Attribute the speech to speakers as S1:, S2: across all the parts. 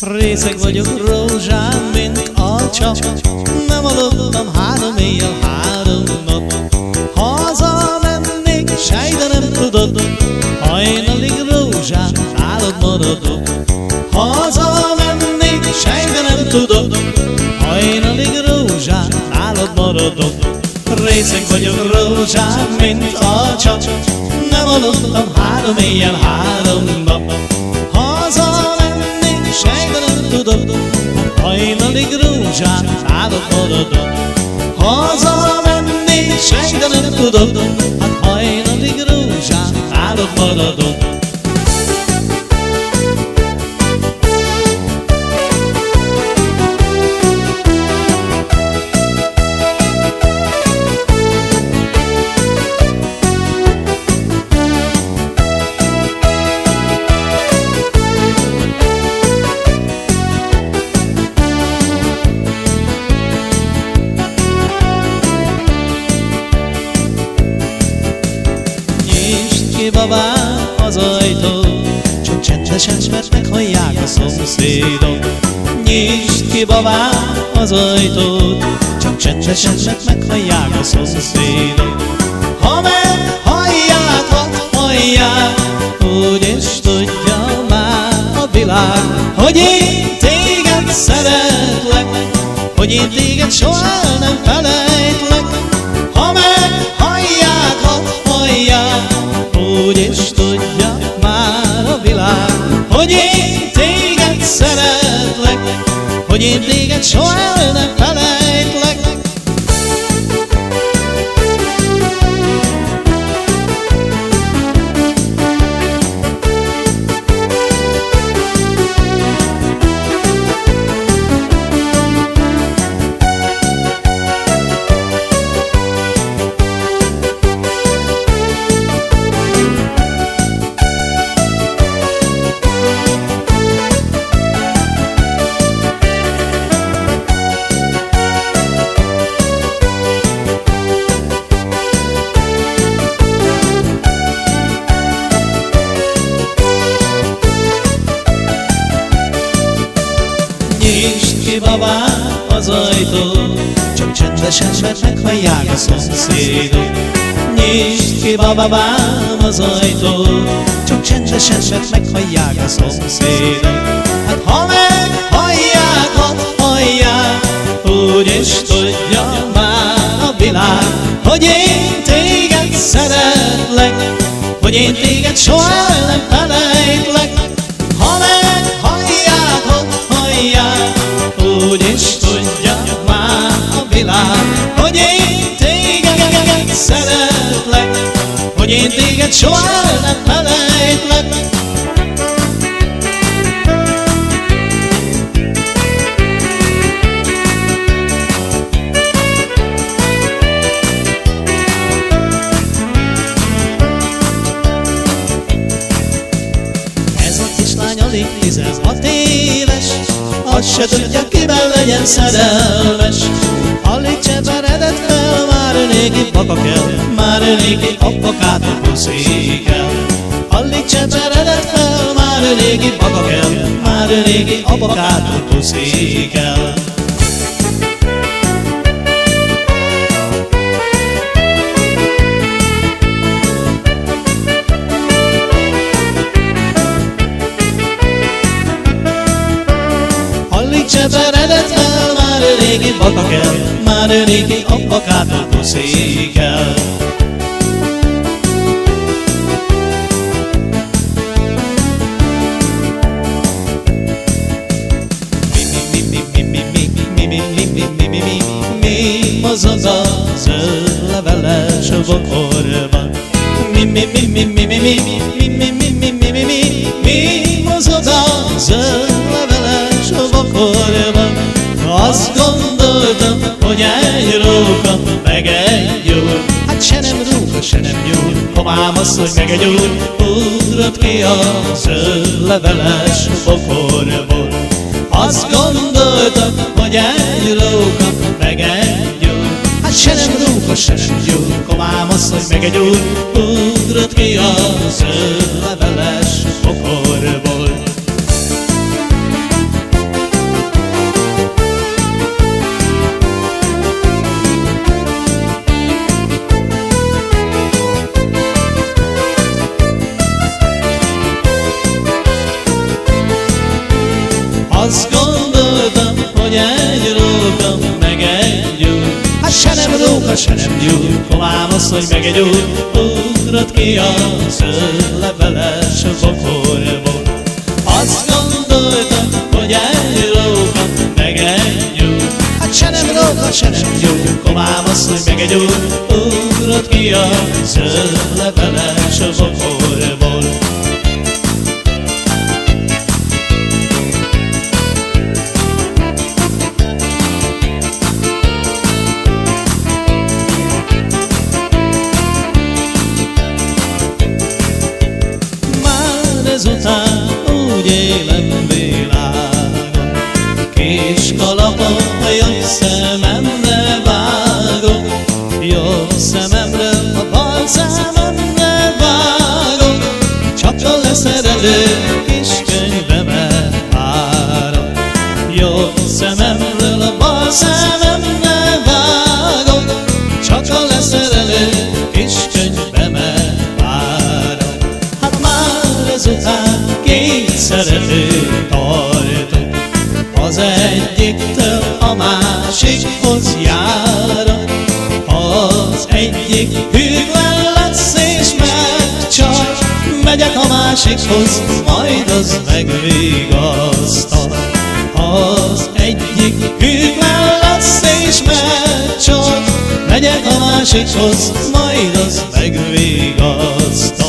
S1: Részeg vagyok rózsám, mint a csap Nem aludtam három éjjel, három nap. Haza mennék, sejde nem tudod Hajnalig rózsám, nálad maradok. Haza mennék, sejde nem tudod Hajnalig rózsám, nálad maradok. Részeg vagyok rózsám, mint a csap Nem aludtam három éjjel, három nap hajnalig rózsát Fáradt maradok Haza menni, sejtenem tudod Hát hajnalig rózsát Fáradt maradok babám az ajtó. Csak csendesen, mert meghallják a szomszédok. Nyisd ki babám az ajtót. Csak csendesen, mert meghallják a szomszédok. Ha meghallják, hadd hallják Úgy is tudja már a világ Hogy én téged szeretlek Hogy én téged soha nem felejtlek szeretlek, hogy én téged soha nem felejtlek. Csak csendesen, mert meghallják a szomszédok Nyisd ki babám az ajtó Csak csendesen, mert meghallják a szomszédok Hát ha meghallják, hadd hallják Úgy is tudja már a világ Hogy én téged szeretlek Hogy én téged soha nem felejtlek én téged soha nem felejtlek. Ez a kislány alig 16 éves Azt se tudja kiben legyen szerelmes. Alig cseperedett fel, már régi papa kell Már régi apakát puszi kell Alig cseperedett fel, már régi papa kell Már régi apakát puszi Alig cseperedett fel, régi batak el, már régi abbakától székel. Az, hogy meg egy úr Ugrott ki a zöld leveles bokorból azt gondoltam, hogy egy róka, meg egy gyúr Hát se nem róka, se nem gyúr az, hogy meg egy úr Ugrott ki a zöld Hát Azt gondoltam, hogy egy róka, meg egy úr, Hát se nem róka, se nem gyúr Hovám az, hogy meg egy úr Ugrott ki a zöld leveles bokorból Azt gondoltam, hogy egy róka, meg egy úr, Hát se nem róka, se nem gyúr Hovám az, hogy meg egy úr Ugrott ki a zöld leveles ezután két szerető tartok Az egyiktől a másikhoz járat. Az egyik hűtlen lesz és megcsal. Megyek a másikhoz, majd az megvigasztal. Az egyik hűtlen lesz és megcsal. Megyek a másikhoz, majd az megvigasztal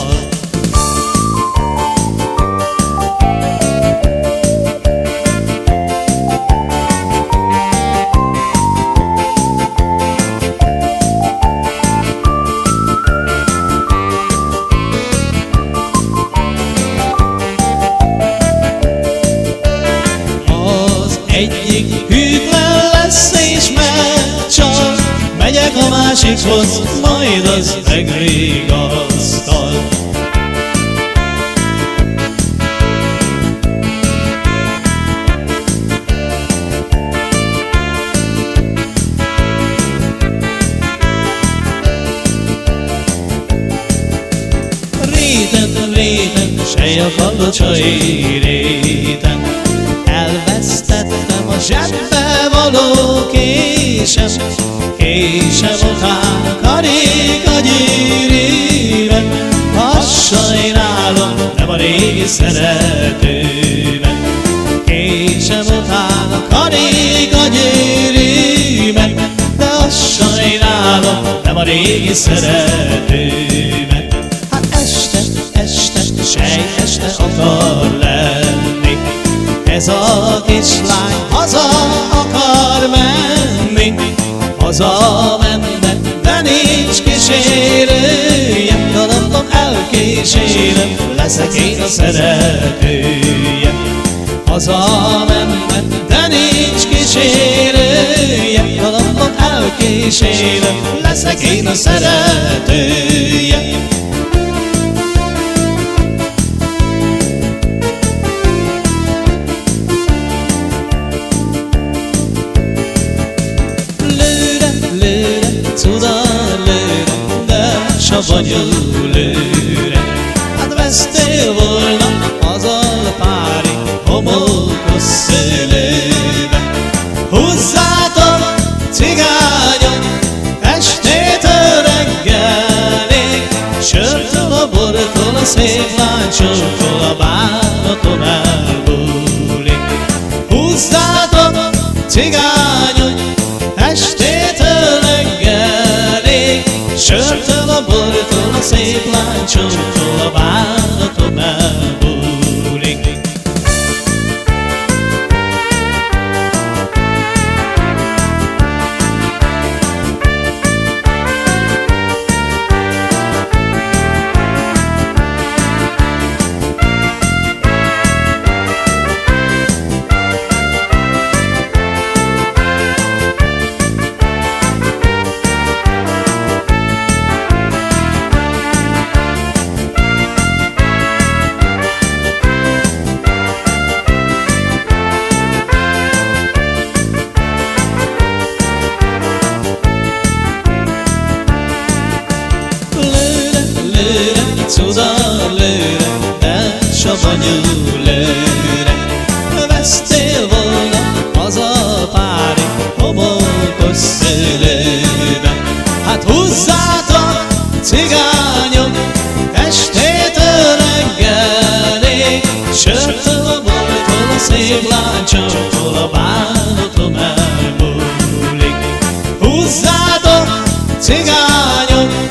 S1: sej a kalocsai réten Elvesztettem a zsebbe való késem Késem után a karika gyűrűben Azt sajnálom, nem a régi szeretőben Késem után a karika gyűrűben De azt sajnálom, nem a régi szeretőben sej este akar lenni. Ez a kislány haza akar menni. Haza menne, de nincs kísérője. Dalapom elkísérem, leszek én a szeretője Haza menne, de nincs kísérője. Dalapom elkísérem, leszek én a szeretője de savanyú lőre. Hát vesztél volna az alpári homokos szőlőbe. Húzzátok, cigányok, estétől reggelig, sörtől a bortól a szép láncsoktól a bánaton bortól a szép az agyülőre Vesztél volna az a pári homokos szőlőbe. Hát húzzátok cigányok testétől reggelig Sört a boltól a szép láncsótól a bánatom elmúlik. Húzzátok cigányok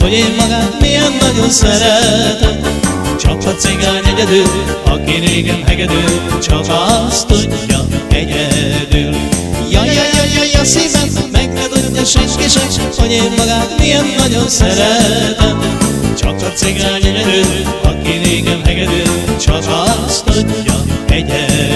S1: Hogy én magát milyen nagyon szeretem. A cigány egyedül, aki régen hegedül Csak azt tudja egyedül. Jaj, jaj, jaj, jaj, a szívem, meg ne tudja senki sem Hogy én magát milyen nagyon szeretem. A cigány egyedül, aki régen hegedül Csak azt tudja egyedül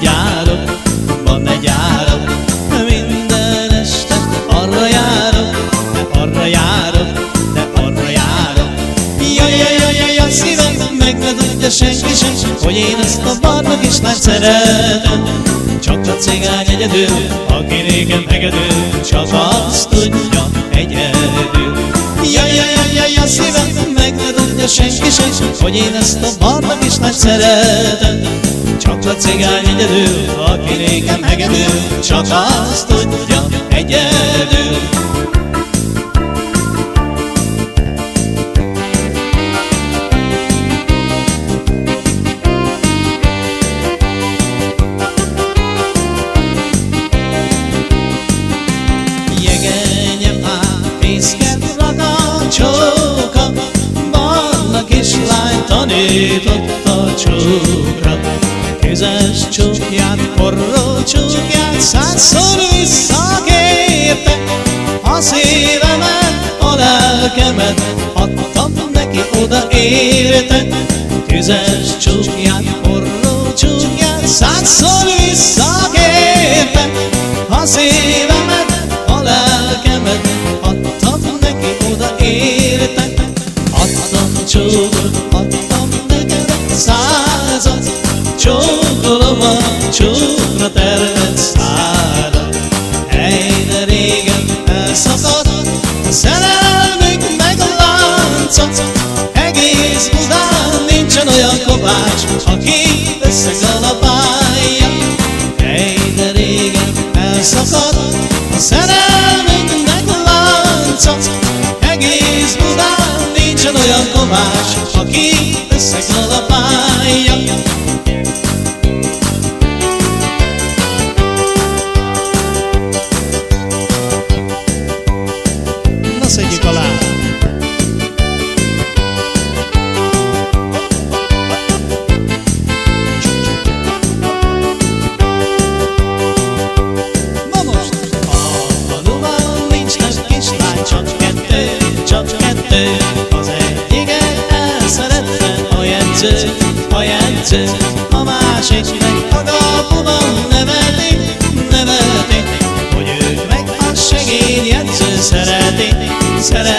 S1: egy áram, van egy áram. Minden este arra járok, de arra járok, de arra járok. Jaj, jaj, jaj, jaj, a szívem, meg ne tudja senki sem, hogy én ezt a barna kislányt szeretem. Csak a cigány egyedül, aki régen hegedül, csak azt tudja egyedül. Jaj, jaj, jaj, jaj, a szívem, meg ne tudja senki sem, hogy én ezt a barna kislányt szeretem. Csak a cigány egyedül, aki régen hegedül, csak azt tudja egyedül. Kézes csókját, forró csókját százszor visszakérte, a szívemet, a lelkemet adtam neki oda érte. Adtam csókot, so Az egyiket elszerette a jegyző, a jegyző. A másik meg a kapuban neveti, neveti. Hogy őt meg a segédjegyző szereti, szereti.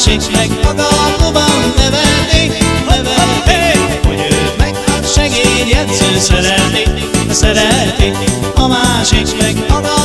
S1: sincs meg maga, hován nevelnék, nevelnék, hogy őt meg hát segédjegyző szeretnék, szeretnék, a másik meg maga,